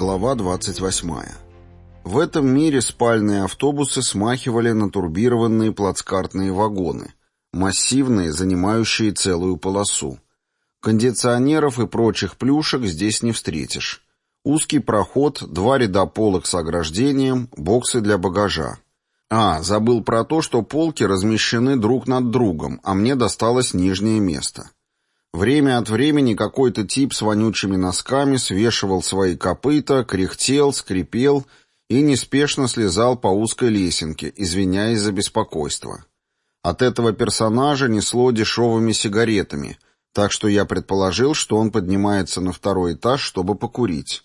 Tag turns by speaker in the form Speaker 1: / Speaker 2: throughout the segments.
Speaker 1: Глава 28. В этом мире спальные автобусы смахивали на турбированные плацкартные вагоны, массивные, занимающие целую полосу. Кондиционеров и прочих плюшек здесь не встретишь. Узкий проход, два ряда полок с ограждением, боксы для багажа. А, забыл про то, что полки размещены друг над другом, а мне досталось нижнее место. Время от времени какой-то тип с вонючими носками свешивал свои копыта, кряхтел, скрипел и неспешно слезал по узкой лесенке, извиняясь за беспокойство. От этого персонажа несло дешевыми сигаретами, так что я предположил, что он поднимается на второй этаж, чтобы покурить.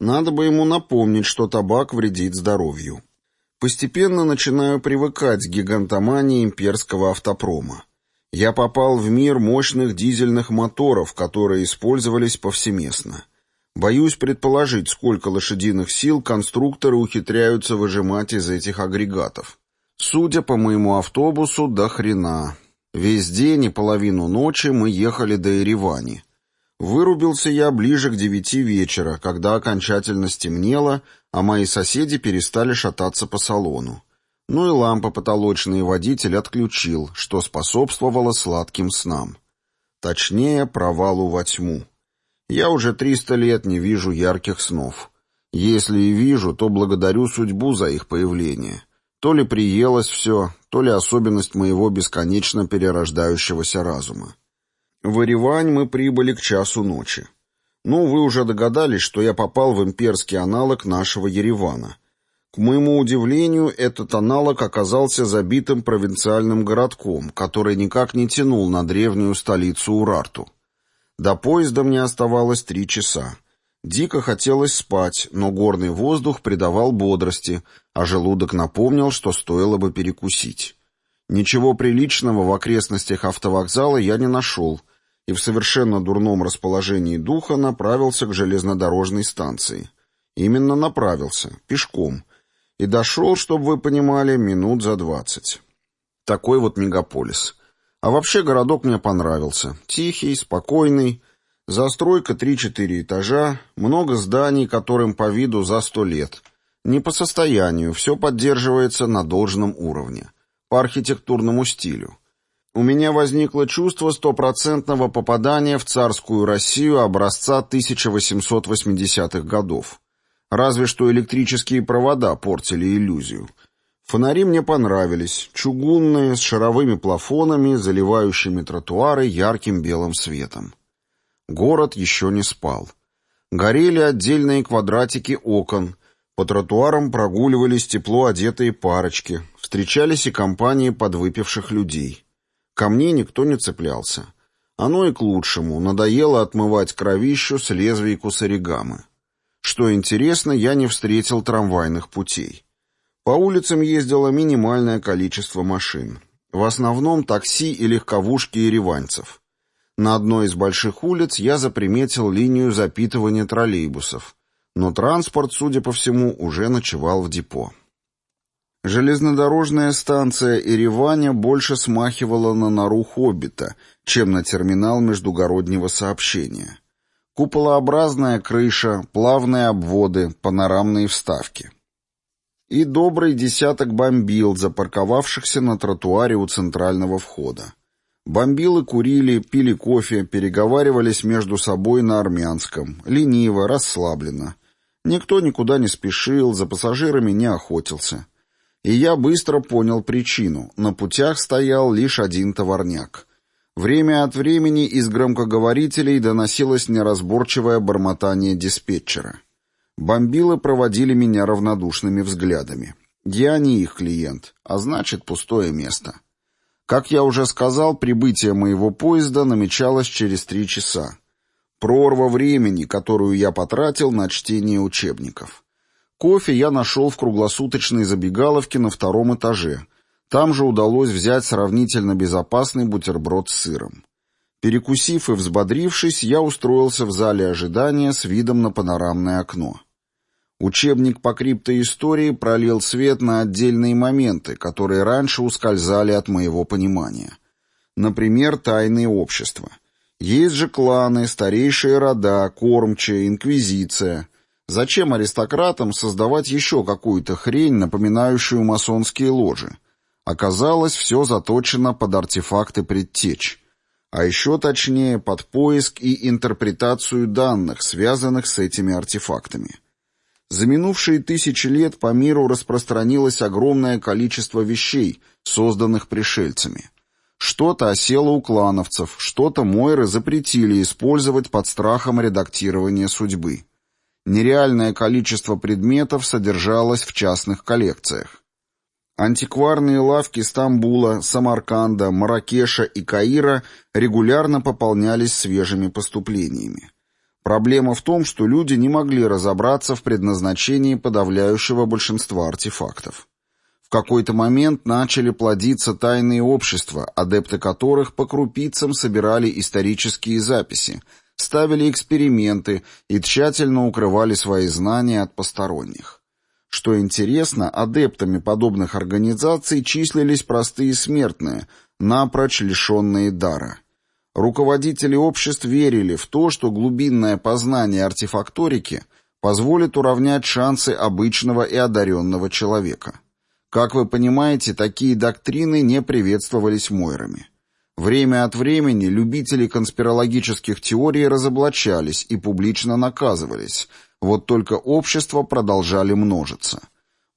Speaker 1: Надо бы ему напомнить, что табак вредит здоровью. Постепенно начинаю привыкать к гигантомании имперского автопрома. Я попал в мир мощных дизельных моторов, которые использовались повсеместно. Боюсь предположить, сколько лошадиных сил конструкторы ухитряются выжимать из этих агрегатов. Судя по моему автобусу, до хрена. Весь день и половину ночи мы ехали до Еревани. Вырубился я ближе к девяти вечера, когда окончательно стемнело, а мои соседи перестали шататься по салону. Ну и лампа потолочный водитель отключил, что способствовало сладким снам. Точнее, провалу во тьму. Я уже триста лет не вижу ярких снов. Если и вижу, то благодарю судьбу за их появление. То ли приелось все, то ли особенность моего бесконечно перерождающегося разума. В Еревань мы прибыли к часу ночи. Ну, вы уже догадались, что я попал в имперский аналог нашего Еревана — к моему удивлению, этот аналог оказался забитым провинциальным городком, который никак не тянул на древнюю столицу Урарту. До поезда мне оставалось три часа. Дико хотелось спать, но горный воздух придавал бодрости, а желудок напомнил, что стоило бы перекусить. Ничего приличного в окрестностях автовокзала я не нашел, и в совершенно дурном расположении духа направился к железнодорожной станции. Именно направился, пешком, и дошел, чтобы вы понимали, минут за двадцать. Такой вот мегаполис. А вообще городок мне понравился. Тихий, спокойный, застройка три-четыре этажа, много зданий, которым по виду за сто лет. Не по состоянию, все поддерживается на должном уровне. По архитектурному стилю. У меня возникло чувство стопроцентного попадания в царскую Россию образца 1880-х годов. Разве что электрические провода портили иллюзию. Фонари мне понравились, чугунные, с шаровыми плафонами, заливающими тротуары ярким белым светом. Город еще не спал. Горели отдельные квадратики окон, по тротуарам прогуливались тепло одетые парочки, встречались и компании подвыпивших людей. Ко мне никто не цеплялся. Оно и к лучшему, надоело отмывать кровищу с лезвий кусаригамы. Что интересно, я не встретил трамвайных путей. По улицам ездило минимальное количество машин. В основном такси и легковушки ереванцев. На одной из больших улиц я заприметил линию запитывания троллейбусов. Но транспорт, судя по всему, уже ночевал в депо. Железнодорожная станция Ереваня больше смахивала на нору Хоббита, чем на терминал междугороднего сообщения. Куполообразная крыша, плавные обводы, панорамные вставки. И добрый десяток бомбил, запарковавшихся на тротуаре у центрального входа. Бомбилы курили, пили кофе, переговаривались между собой на армянском, лениво, расслабленно. Никто никуда не спешил, за пассажирами не охотился. И я быстро понял причину. На путях стоял лишь один товарняк. Время от времени из громкоговорителей доносилось неразборчивое бормотание диспетчера. Бомбилы проводили меня равнодушными взглядами. Я не их клиент, а значит пустое место. Как я уже сказал, прибытие моего поезда намечалось через три часа. Прорва времени, которую я потратил на чтение учебников. Кофе я нашел в круглосуточной забегаловке на втором этаже — там же удалось взять сравнительно безопасный бутерброд с сыром. Перекусив и взбодрившись, я устроился в зале ожидания с видом на панорамное окно. Учебник по криптоистории пролил свет на отдельные моменты, которые раньше ускользали от моего понимания. Например, тайные общества. Есть же кланы, старейшие рода, кормчая, инквизиция. Зачем аристократам создавать еще какую-то хрень, напоминающую масонские ложи? Оказалось, все заточено под артефакты предтеч. А еще точнее, под поиск и интерпретацию данных, связанных с этими артефактами. За минувшие тысячи лет по миру распространилось огромное количество вещей, созданных пришельцами. Что-то осело у клановцев, что-то Мойры запретили использовать под страхом редактирования судьбы. Нереальное количество предметов содержалось в частных коллекциях. Антикварные лавки Стамбула, Самарканда, Маракеша и Каира регулярно пополнялись свежими поступлениями. Проблема в том, что люди не могли разобраться в предназначении подавляющего большинства артефактов. В какой-то момент начали плодиться тайные общества, адепты которых по крупицам собирали исторические записи, ставили эксперименты и тщательно укрывали свои знания от посторонних. Что интересно, адептами подобных организаций числились простые смертные, напрочь лишенные дара. Руководители обществ верили в то, что глубинное познание артефакторики позволит уравнять шансы обычного и одаренного человека. Как вы понимаете, такие доктрины не приветствовались Мойрами. Время от времени любители конспирологических теорий разоблачались и публично наказывались – вот только общества продолжали множиться.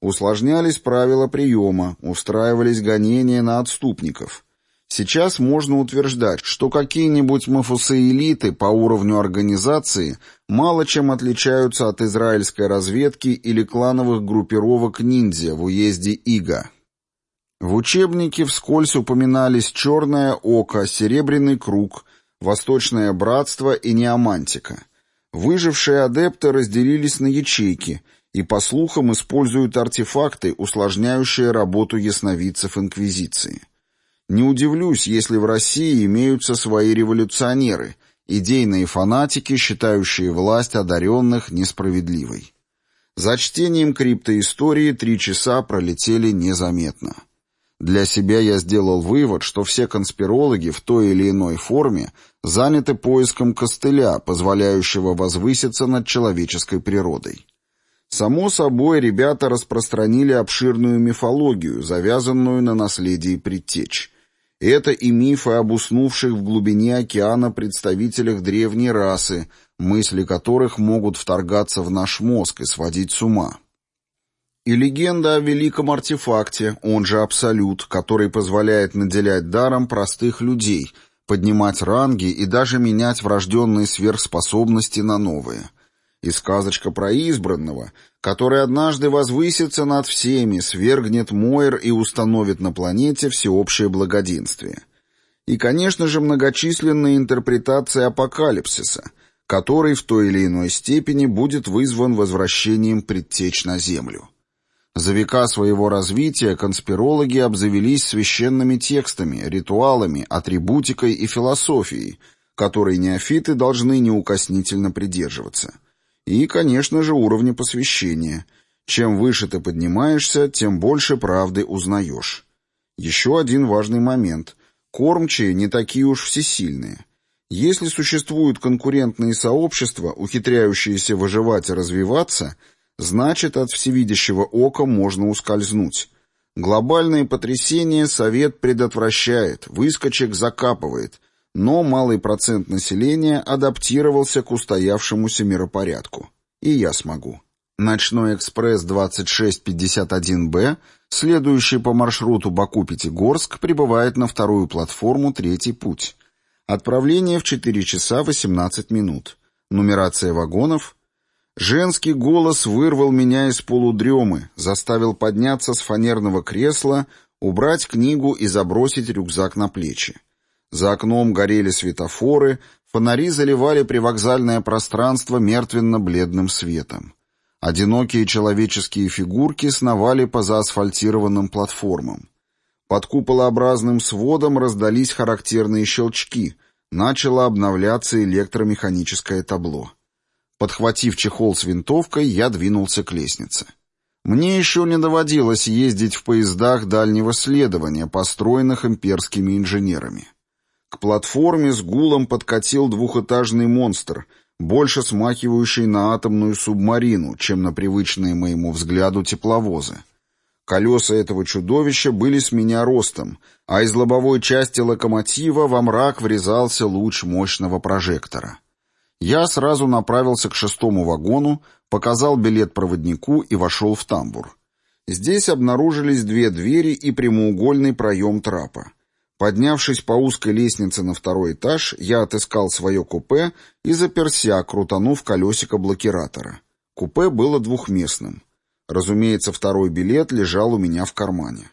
Speaker 1: Усложнялись правила приема, устраивались гонения на отступников. Сейчас можно утверждать, что какие-нибудь мафусеэлиты по уровню организации мало чем отличаются от израильской разведки или клановых группировок ниндзя в уезде Ига. В учебнике вскользь упоминались «Черное око», «Серебряный круг», «Восточное братство» и «Неомантика». Выжившие адепты разделились на ячейки и, по слухам, используют артефакты, усложняющие работу ясновидцев Инквизиции. Не удивлюсь, если в России имеются свои революционеры, идейные фанатики, считающие власть одаренных несправедливой. За чтением криптоистории три часа пролетели незаметно. Для себя я сделал вывод, что все конспирологи в той или иной форме заняты поиском костыля, позволяющего возвыситься над человеческой природой. Само собой, ребята распространили обширную мифологию, завязанную на наследии предтеч. Это и мифы об уснувших в глубине океана представителях древней расы, мысли которых могут вторгаться в наш мозг и сводить с ума. И легенда о великом артефакте, он же Абсолют, который позволяет наделять даром простых людей, поднимать ранги и даже менять врожденные сверхспособности на новые. И сказочка про избранного, который однажды возвысится над всеми, свергнет Мойр и установит на планете всеобщее благоденствие. И, конечно же, многочисленные интерпретации апокалипсиса, который в той или иной степени будет вызван возвращением предтеч на Землю. За века своего развития конспирологи обзавелись священными текстами, ритуалами, атрибутикой и философией, которой неофиты должны неукоснительно придерживаться. И, конечно же, уровни посвящения. Чем выше ты поднимаешься, тем больше правды узнаешь. Еще один важный момент. Кормчие не такие уж всесильные. Если существуют конкурентные сообщества, ухитряющиеся выживать и развиваться – Значит, от всевидящего ока можно ускользнуть. Глобальные потрясения Совет предотвращает, выскочек закапывает, но малый процент населения адаптировался к устоявшемуся миропорядку. И я смогу. Ночной экспресс 2651-Б, следующий по маршруту Баку-Пятигорск, прибывает на вторую платформу «Третий путь». Отправление в 4 часа 18 минут. Нумерация вагонов Женский голос вырвал меня из полудремы, заставил подняться с фанерного кресла, убрать книгу и забросить рюкзак на плечи. За окном горели светофоры, фонари заливали привокзальное пространство мертвенно-бледным светом. Одинокие человеческие фигурки сновали по заасфальтированным платформам. Под куполообразным сводом раздались характерные щелчки, начало обновляться электромеханическое табло. Подхватив чехол с винтовкой, я двинулся к лестнице. Мне еще не доводилось ездить в поездах дальнего следования, построенных имперскими инженерами. К платформе с гулом подкатил двухэтажный монстр, больше смахивающей на атомную субмарину, чем на привычные моему взгляду тепловозы. Колеса этого чудовища были с меня ростом, а из лобовой части локомотива во мрак врезался луч мощного прожектора. Я сразу направился к шестому вагону, показал билет проводнику и вошел в тамбур. Здесь обнаружились две двери и прямоугольный проем трапа. Поднявшись по узкой лестнице на второй этаж, я отыскал свое купе и заперся, крутанув колесико блокиратора. Купе было двухместным. Разумеется, второй билет лежал у меня в кармане.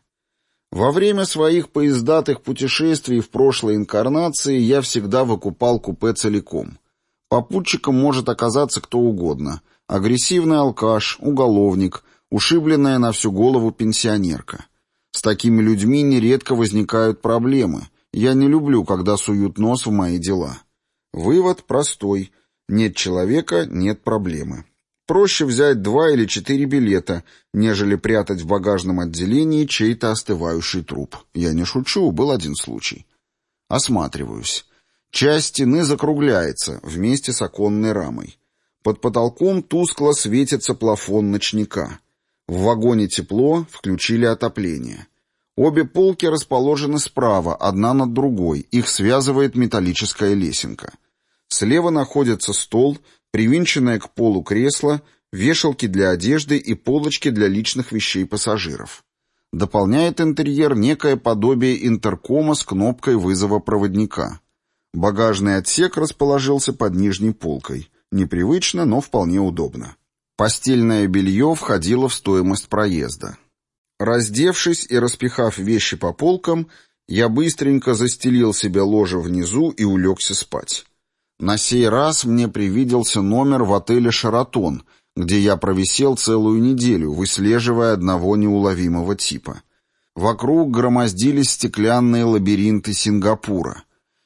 Speaker 1: Во время своих поездатых путешествий в прошлой инкарнации я всегда выкупал купе целиком. Попутчиком может оказаться кто угодно. Агрессивный алкаш, уголовник, ушибленная на всю голову пенсионерка. С такими людьми нередко возникают проблемы. Я не люблю, когда суют нос в мои дела. Вывод простой. Нет человека — нет проблемы. Проще взять два или четыре билета, нежели прятать в багажном отделении чей-то остывающий труп. Я не шучу, был один случай. Осматриваюсь. Часть стены закругляется вместе с оконной рамой. Под потолком тускло светится плафон ночника. В вагоне тепло, включили отопление. Обе полки расположены справа, одна над другой, их связывает металлическая лесенка. Слева находится стол — привинченное к полу кресло, вешалки для одежды и полочки для личных вещей пассажиров. Дополняет интерьер некое подобие интеркома с кнопкой вызова проводника. Багажный отсек расположился под нижней полкой. Непривычно, но вполне удобно. Постельное белье входило в стоимость проезда. Раздевшись и распихав вещи по полкам, я быстренько застелил себе ложе внизу и улегся спать. На сей раз мне привиделся номер в отеле «Шаратон», где я провисел целую неделю, выслеживая одного неуловимого типа. Вокруг громоздились стеклянные лабиринты Сингапура.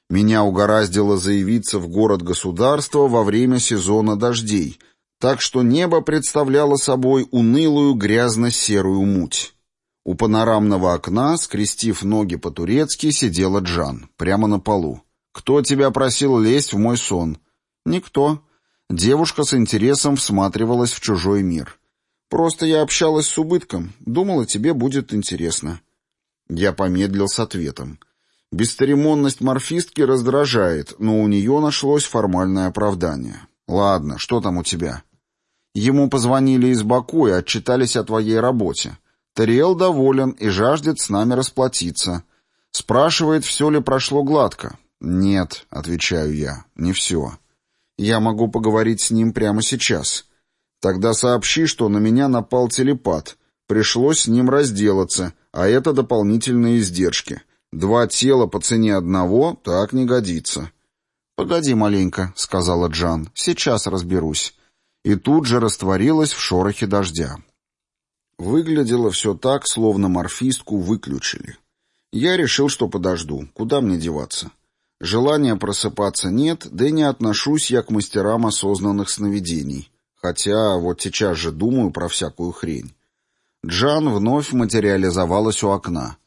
Speaker 1: Меня угораздило заявиться в город-государство во время сезона дождей, так что небо представляло собой унылую грязно-серую муть. У панорамного окна, скрестив ноги по-турецки, сидела Джан, прямо на полу. «Кто тебя просил лезть в мой сон?» «Никто». Девушка с интересом всматривалась в чужой мир. «Просто я общалась с убытком. Думала, тебе будет интересно». Я помедлил с ответом. Бесцеремонность морфистки раздражает, но у нее нашлось формальное оправдание. «Ладно, что там у тебя?» Ему позвонили из Баку и отчитались о твоей работе. Тариэл доволен и жаждет с нами расплатиться. Спрашивает, все ли прошло гладко. «Нет», — отвечаю я, — «не все. Я могу поговорить с ним прямо сейчас. Тогда сообщи, что на меня напал телепат. Пришлось с ним разделаться, а это дополнительные издержки. Два тела по цене одного так не годится». «Погоди маленько», — сказала Джан, — «сейчас разберусь». И тут же растворилась в шорохе дождя. Выглядело все так, словно морфистку выключили. Я решил, что подожду. Куда мне деваться? Желания просыпаться нет, да и не отношусь я к мастерам осознанных сновидений. Хотя вот сейчас же думаю про всякую хрень. Джан вновь материализовалась у окна.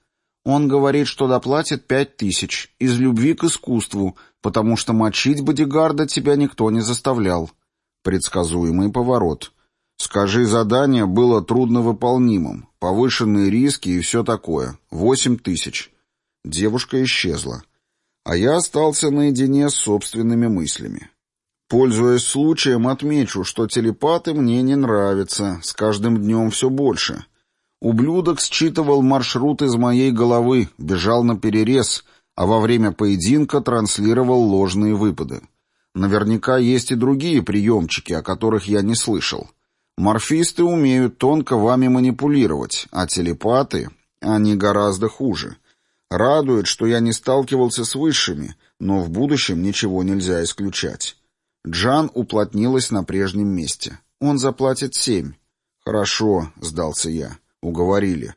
Speaker 1: Он говорит, что доплатит пять тысяч из любви к искусству, потому что мочить бодигарда тебя никто не заставлял. Предсказуемый поворот. Скажи, задание было трудновыполнимым, повышенные риски и все такое. Восемь тысяч. Девушка исчезла а я остался наедине с собственными мыслями. Пользуясь случаем, отмечу, что телепаты мне не нравятся, с каждым днем все больше. Ублюдок считывал маршрут из моей головы, бежал на перерез, а во время поединка транслировал ложные выпады. Наверняка есть и другие приемчики, о которых я не слышал. Морфисты умеют тонко вами манипулировать, а телепаты, они гораздо хуже. Радует, что я не сталкивался с высшими, но в будущем ничего нельзя исключать. Джан уплотнилась на прежнем месте. Он заплатит семь. Хорошо, сдался я. Уговорили.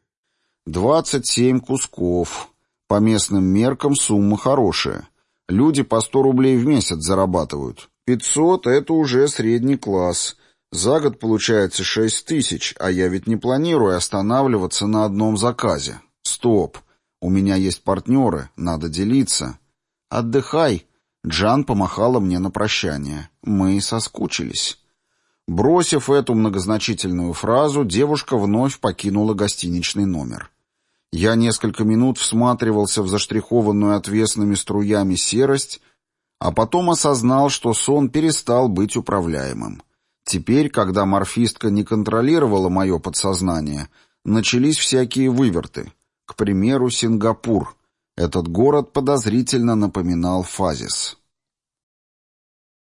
Speaker 1: Двадцать семь кусков. По местным меркам сумма хорошая. Люди по сто рублей в месяц зарабатывают. Пятьсот — это уже средний класс. За год получается шесть тысяч, а я ведь не планирую останавливаться на одном заказе. Стоп. У меня есть партнеры, надо делиться. Отдыхай. Джан помахала мне на прощание. Мы соскучились. Бросив эту многозначительную фразу, девушка вновь покинула гостиничный номер. Я несколько минут всматривался в заштрихованную отвесными струями серость, а потом осознал, что сон перестал быть управляемым. Теперь, когда морфистка не контролировала мое подсознание, начались всякие выверты. К примеру, Сингапур. Этот город подозрительно напоминал Фазис.